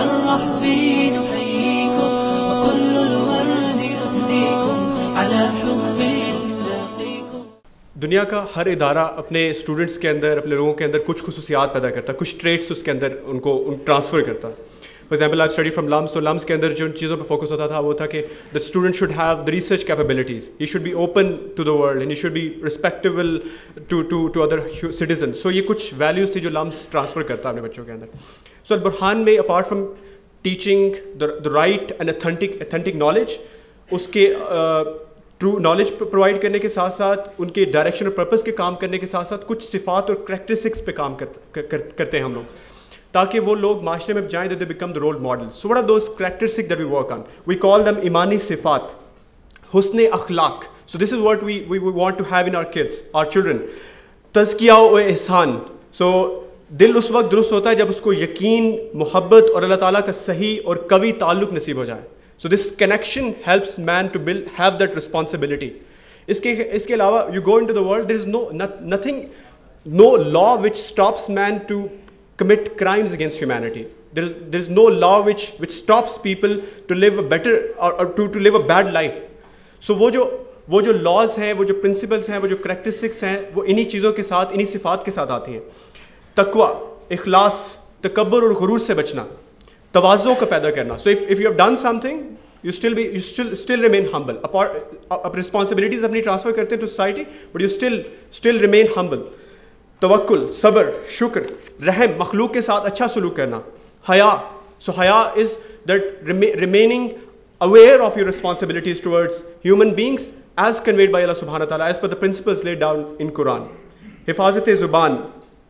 الرحب نحييكم وكل الورد نهديكم على حب دنیا کا ہر ادارہ اپنے اسٹوڈنٹس کے اندر، اپنے لوگوں کے اندر کچھ خصوصیات پیدا کرتا ہے کچھ ٹریٹس اس کے اندر ان کو ان ٹرانسفر کرتا۔ ہے for example I study from LUMS تو لمس کے اندر جو ان چیزوں پہ فوکس ہوتا تھا وہ تھا کہ the student should have the research capabilities you should be open to the world and you should be respectable to to to other citizen so یہ کچھ ویلیوز تھی جو لمس ٹرانسفر کرتا ہے اپنے بچوں کے اندر۔ سو البرحان میں apart from teaching the right and authentic authentic knowledge اس کے ٹرو نالج پرووائڈ کرنے کے ساتھ ساتھ ان کے ڈائریکشن اور پرپز کے کام کرنے کے ساتھ ساتھ کچھ صفات اور کریکٹرسٹکس پہ کام کرتے ہیں ہم لوگ تاکہ وہ لوگ معاشرے میں جائیں they become the role model so what are those characteristic that we work on we call them ایمانی صفات حسن اخلاق so this is what we we want to have in our kids our children تزکیہ و احسان so دل اس وقت درست ہوتا ہے جب اس کو یقین، محبت اور اللہ تعالیٰ کا صحیح اور قوی تعلق نصیب ہو جائے۔ So this connection helps man to bill have that responsibility اس کے اس کے علاوہ you go into the world there is no nothing no law which stops man to commit crimes against humanity there is there is no law which which stops people to live a better to to live a bad life so وہ جو وہ جو laws ہیں، وہ جو principles ہیں، وہ جو کریکٹرسٹکس ہیں، وہ انہی چیزوں کے ساتھ، انہی صفات کے ساتھ آتی ہیں۔ تقوا اخلاص، تکبر اور غرور سے بچنا، توازوں کا پیدا کرنا۔ So if if you have done something you still be you still still remain humble apart responsibilities اپنی ٹرانسفر کرتے ہیں to society but you still still remain humble توکل صبر شکر رحم مخلوق کے ساتھ اچھا سلوک کرنا حیا سو حیا is that remaining aware of your responsibilities towards human beings as conveyed by Allah سبحانہ تعالیٰ as per the principles laid down in Quran حفاظت زبان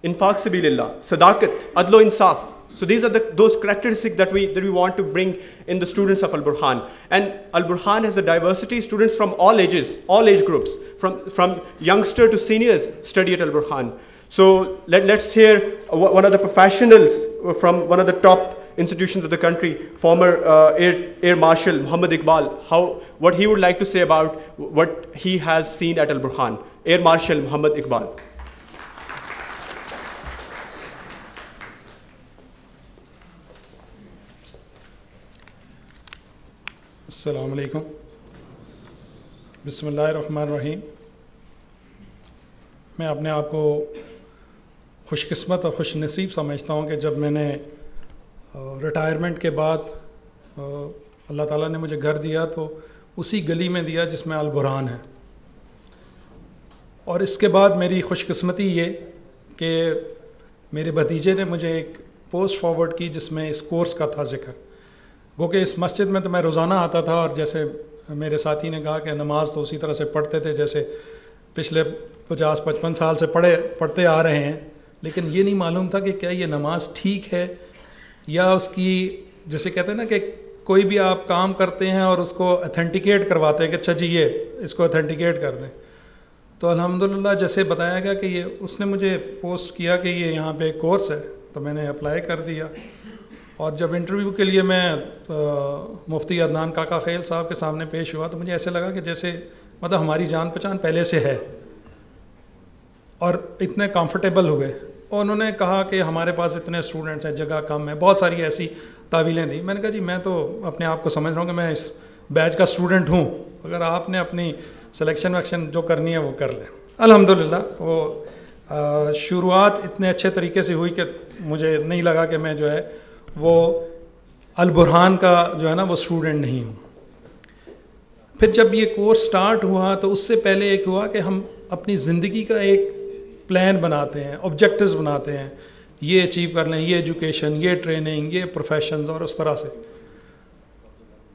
انفاق سبیل اللہ صداقت عدل و انصاف so these are those characteristic that we that we want to bring in the students of Alburhan and Alburhan has a diversity students from all ages all age groups from from youngster to seniors study at Alburhan so let's hear one of the professionals from one of the top institutions of the country, former uh, Air, Air Marshal Muhammad Iqbal, how, what he would like to say about what he has seen at Al-Burhan. السلام علیکم۔ بسم اللہ الرحمن الرحیم۔ میں اپنے آپ کو خوش قسمت اور خوش نصیب سمجھتا ہوں کہ جب میں نے ریٹائرمنٹ کے بعد اللہ تعالیٰ نے مجھے گھر دیا تو اسی گلی میں دیا جس میں البران ہے۔ اور اس کے بعد میری خوش قسمتی یہ کہ میرے بھتیجے نے مجھے ایک پوسٹ فارورڈ کی جس میں اس کورس کا تھا ذکر۔ گو کہ اس مسجد میں تو میں روزانہ آتا تھا اور جیسے میرے ساتھی نے کہا کہ نماز تو اسی طرح سے پڑھتے تھے جیسے پچھلے پچاس پچپن سال سے پڑھے، پڑھتے آ رہے ہیں۔ لیکن یہ نہیں معلوم تھا کہ کیا یہ نماز ٹھیک ہے یا اس کی جیسے کہتے ہیں نا کہ کوئی بھی آپ کام کرتے ہیں اور اس کو اتھینٹیکیٹ کرواتے ہیں کہ اچھا جی یہ، اس کو اتھینٹیکیٹ کر دیں۔ تو الحمد للہ جیسے بتایا گیا کہ یہ، اس نے مجھے پوسٹ کیا کہ یہ یہاں پہ ایک کورس ہے، تو میں نے اپلائی کر دیا۔ اور جب انٹرویو کے لیے میں مفتی عدنان کاکا خیل صاحب کے سامنے پیش ہوا تو مجھے ایسے لگا کہ جیسے مطلب ہماری جان پہچان پہلے سے ہے اور اتنے کمفرٹیبل ہوئے اور انہوں نے کہا کہ ہمارے پاس اتنے اسٹوڈنٹس ہیں، جگہ کم ہے، بہت ساری ایسی تعویلیں دی میں نے کہا جی میں تو اپنے آپ کو سمجھ رہا ہوں کہ میں اس بیچ کا اسٹوڈنٹ ہوں۔ اگر آپ نے اپنی سلیکشن ویکشن جو کرنی ہے وہ کر لیں۔ الحمد للہ وہ شروعات اتنے اچھے طریقے سے ہوئی کہ مجھے نہیں لگا کہ میں جو ہے وہ البرحان کا جو ہے نا وہ اسٹوڈنٹ نہیں ہوں۔ پھر جب یہ کورس سٹارٹ ہوا تو اس سے پہلے ایک ہوا کہ ہم اپنی زندگی کا ایک پلان بناتے ہیں آبجیکٹیوز بناتے ہیں۔ یہ اچیو کر لیں، یہ ایجوکیشن یہ ٹریننگ یہ پروفیشنز اور اس طرح سے۔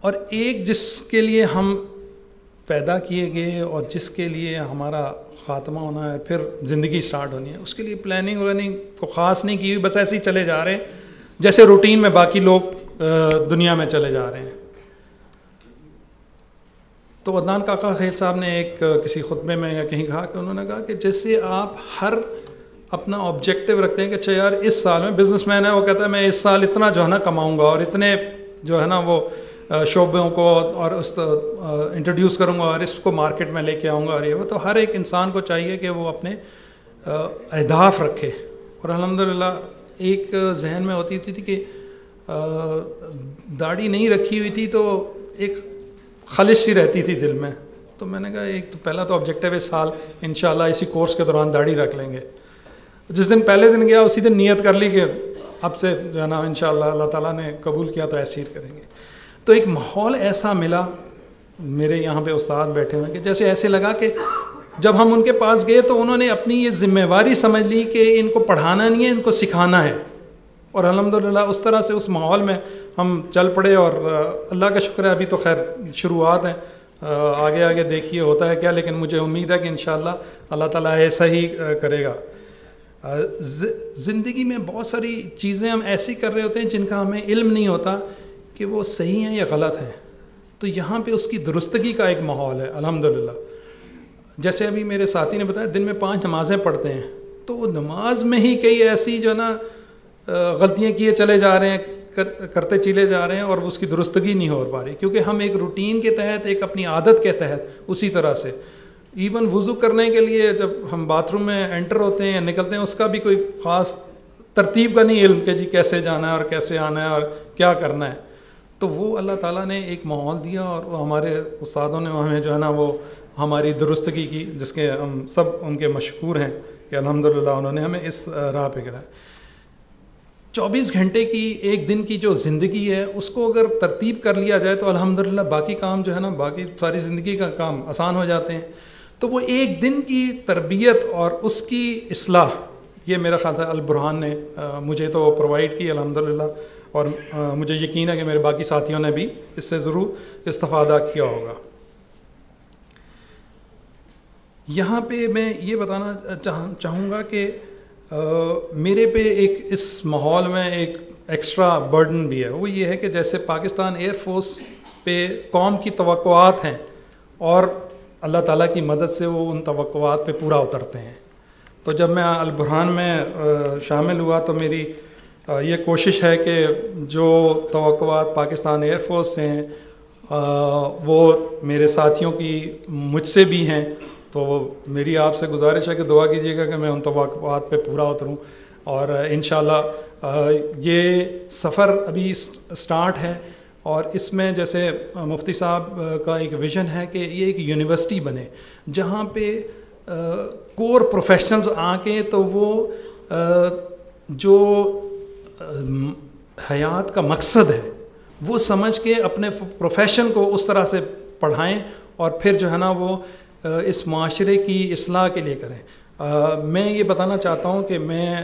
اور ایک جس کے لیے ہم پیدا کیے گئے اور جس کے لیے ہمارا خاتمہ ہونا ہے، پھر زندگی اسٹارٹ ہونی ہے۔ اس کے لیے پلاننگ وغیرہ کو خاص نہیں کی ہوئی، بس ایسے ہی چلے جا رہے ہیں۔ جیسے روٹین میں باقی لوگ دنیا میں چلے جا رہے ہیں۔ تو عدنان کاکا خیل صاحب نے ایک کسی خطبے میں یا کہیں کہا کہ انہوں نے کہا کہ جیسے آپ ہر اپنا آبجیکٹیو رکھتے ہیں کہ اچھا یار، اس سال میں بزنس مین ہے، وہ کہتا ہے میں اس سال اتنا جو ہے نا کماؤں گا اور اتنے جو ہے نا وہ شعبوں کو اور اس انٹروڈیوس کروں گا اور اس کو مارکیٹ میں لے کے آؤں گا اور یہ وہ۔ تو ہر ایک انسان کو چاہیے کہ وہ اپنے اہداف رکھے۔ اور الحمد للہ ایک ذہن میں ہوتی تھی کہ داڑھی نہیں رکھی ہوئی تھی تو ایک خلش سی رہتی تھی دل میں۔ تو میں نے کہا، ایک تو پہلا تو آبجیکٹیو ہے سال، انشاءاللہ اسی کورس کے دوران داڑھی رکھ لیں گے۔ جس دن پہلے دن گیا، اسی دن نیت کر لی کہ اب سے جو ہے نا ان شاء اللہ اللہ تعالیٰ نے قبول کیا تو ایسے ہی کریں گے۔ تو ایک ماحول ایسا ملا میرے یہاں پہ استاد بیٹھے ہوئے کہ جیسے ایسے لگا کہ جب ہم ان کے پاس گئے تو انہوں نے اپنی یہ ذمہ داری سمجھ لی کہ ان کو پڑھانا نہیں ہے، ان کو سکھانا ہے۔ اور الحمد للہ اس طرح سے اس ماحول میں ہم چل پڑے اور اللہ کا شکر ہے، ابھی تو خیر شروعات ہیں۔ آگے آگے دیکھیے ہوتا ہے کیا، لیکن مجھے امید ہے کہ انشاءاللہ اللہ تعالیٰ ایسا ہی کرے گا۔ زندگی میں بہت ساری چیزیں ہم ایسی کر رہے ہوتے ہیں جن کا ہمیں علم نہیں ہوتا کہ وہ صحیح ہیں یا غلط ہیں۔ تو یہاں پہ اس کی درستگی کا ایک ماحول ہے الحمد للہ جیسے ابھی میرے ساتھی نے بتایا، دن میں پانچ نمازیں پڑھتے ہیں۔ تو وہ نماز میں ہی کئی ایسی جو ہے نا غلطیاں کیے چلے جا رہے ہیں کرتے چلے جا رہے ہیں اور اس کی درستگی نہیں ہو پا رہی۔ کیونکہ ہم ایک روٹین کے تحت، ایک اپنی عادت کے تحت اسی طرح سے۔ ایون وضو کرنے کے لیے جب ہم باتھ روم میں انٹر ہوتے ہیں یا نکلتے ہیں، اس کا بھی کوئی خاص ترتیب کا نہیں علم کہ جی کیسے جانا ہے اور کیسے آنا ہے اور کیا کرنا ہے۔ تو وہ اللہ تعالیٰ نے ایک ماحول دیا اور وہ ہمارے استادوں نے ہمیں جو ہے نا وہ ہماری درستگی کی، جس کے ہم سب ان کے مشکور ہیں کہ الحمد للہ انہوں نے ہمیں اس راہ پہ گرایا۔ چوبیس گھنٹے کی ایک دن کی جو زندگی ہے، اس کو اگر ترتیب کر لیا جائے تو الحمد للہ باقی کام جو ہے نا، باقی ساری زندگی کا کام آسان ہو جاتے ہیں۔ تو وہ ایک دن کی تربیت اور اس کی اصلاح، یہ میرا خیال تھا البرحان نے مجھے تو پرووائڈ کی الحمد للہ اور مجھے یقین ہے کہ میرے باقی ساتھیوں نے بھی اس سے ضرور استفادہ کیا ہوگا۔ یہاں پہ میں یہ بتانا چاہوں گا کہ میرے پہ ایک اس ماحول میں ایک ایکسٹرا برڈن بھی ہے۔ وہ یہ ہے کہ جیسے پاکستان ایئر فورس پہ قوم کی توقعات ہیں اور اللہ تعالیٰ کی مدد سے وہ ان توقعات پہ پورا اترتے ہیں۔ تو جب میں البرحان میں شامل ہوا تو میری یہ کوشش ہے کہ جو توقعات پاکستان ایئر فورس سے ہیں وہ میرے ساتھیوں کی مجھ سے بھی ہیں۔ تو میری آپ سے گزارش ہے کہ دعا کیجیے گا کہ میں ان توقعات پہ پورا اتروں اور انشاءاللہ یہ سفر ابھی سٹارٹ ہے اور اس میں جیسے مفتی صاحب کا ایک ویژن ہے کہ یہ ایک یونیورسٹی بنے جہاں پہ کور پروفیشنلز آ کے تو وہ جو حیات کا مقصد ہے وہ سمجھ کے اپنے پروفیشن کو اس طرح سے پڑھائیں اور پھر جو ہے نا وہ اس معاشرے کی اصلاح کے لیے کریں۔ میں یہ بتانا چاہتا ہوں کہ میں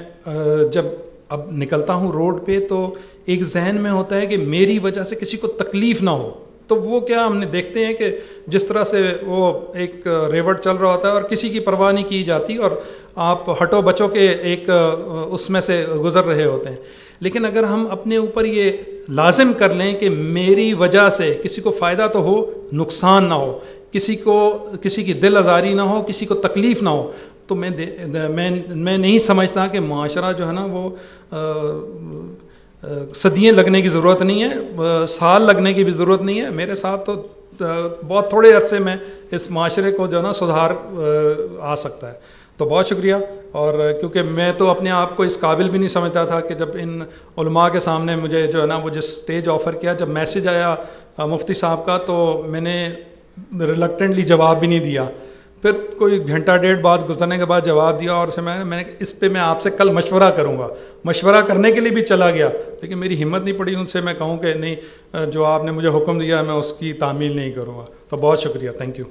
جب اب نکلتا ہوں روڈ پہ تو ایک ذہن میں ہوتا ہے کہ میری وجہ سے کسی کو تکلیف نہ ہو۔ تو وہ کیا ہم نے دیکھتے ہیں کہ جس طرح سے وہ ایک ریوٹ چل رہا ہوتا ہے اور کسی کی پرواہ نہیں کی جاتی اور آپ ہٹو بچوں کے ایک اس میں سے گزر رہے ہوتے ہیں۔ لیکن اگر ہم اپنے اوپر یہ لازم کر لیں کہ میری وجہ سے کسی کو فائدہ تو ہو، نقصان نہ ہو کسی کو کسی کی دل آزاری نہ ہو، کسی کو تکلیف نہ ہو۔ تو میں میں میں نہیں سمجھتا کہ معاشرہ جو ہے نا وہ صدیاں لگنے کی ضرورت نہیں ہے سال لگنے کی بھی ضرورت نہیں ہے۔ میرے ساتھ تو بہت تھوڑے عرصے میں اس معاشرے کو جو ہے نا سدھار، آ سکتا ہے۔ تو بہت شکریہ۔ اور کیونکہ میں تو اپنے آپ کو اس قابل بھی نہیں سمجھتا تھا کہ جب ان علماء کے سامنے مجھے جو ہے نا وہ جس اسٹیج آفر کیا، جب میسیج آیا مفتی صاحب کا، تو میں نے ریلکٹنٹلی جواب بھی نہیں دیا۔ پھر کوئی گھنٹہ ڈیڑھ بعد گزرنے کے بعد جواب دیا اور اسے میں نے میں نے اس پہ میں آپ سے کل مشورہ کروں گا۔ مشورہ کرنے کے لیے بھی چلا گیا، لیکن میری ہمت نہیں پڑی ان سے۔ میں کہوں کہ نہیں، جو آپ نے مجھے حکم دیا، میں اس کی تعمیل نہیں کروں گا۔ تو بہت شکریہ تھینک یو